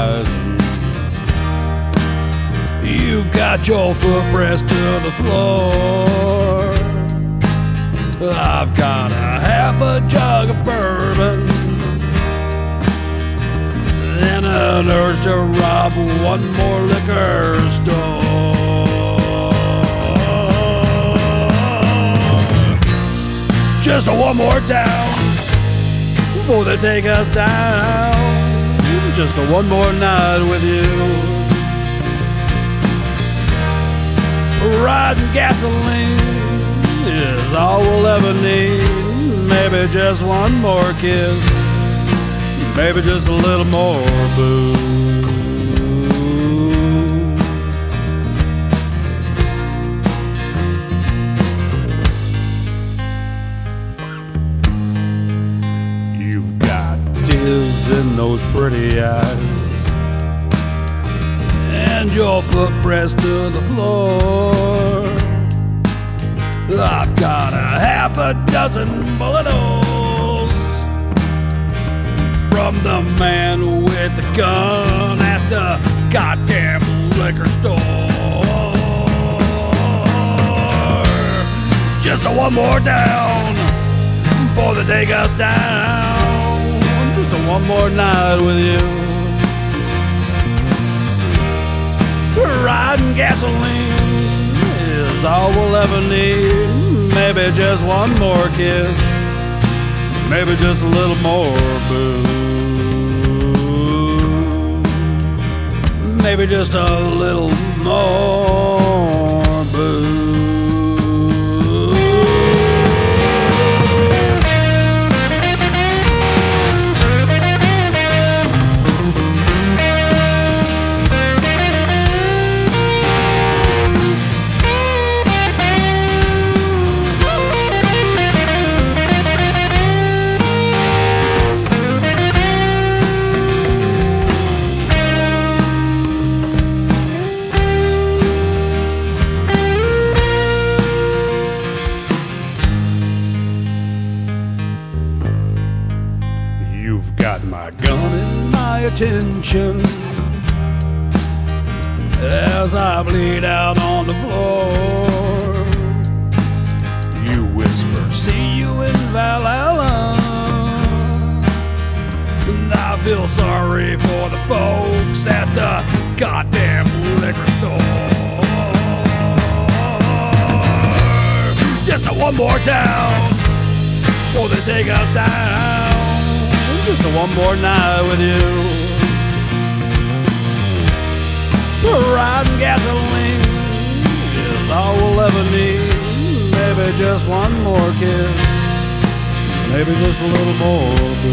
horizon. You've got your foot pressed to the floor. I've got a half a jug of bourbon and an urge to rob one more liquor store. Just one more town before they take us down. Just one more night with you. Riding gasoline is all we'll ever need. Maybe just one more kiss. Maybe just a little more booze. In those pretty eyes, and your foot pressed to the floor. I've got a half a dozen bullet holes from the man with the gun at the goddamn liquor store. Just one more down before the day goes down. One more night with you. Riding gasoline is all we'll ever need. Maybe just one more kiss. Maybe just a little more booze. Maybe just a little more You've got my gun and my attention as I bleed out on the floor. You whisper, see you in Valhalla. And I feel sorry for the folks at the goddamn liquor store. Just one more town before they take us down. One more night with you. Riding gasoline is all we'll ever need. Maybe just one more kiss. Maybe just a little more.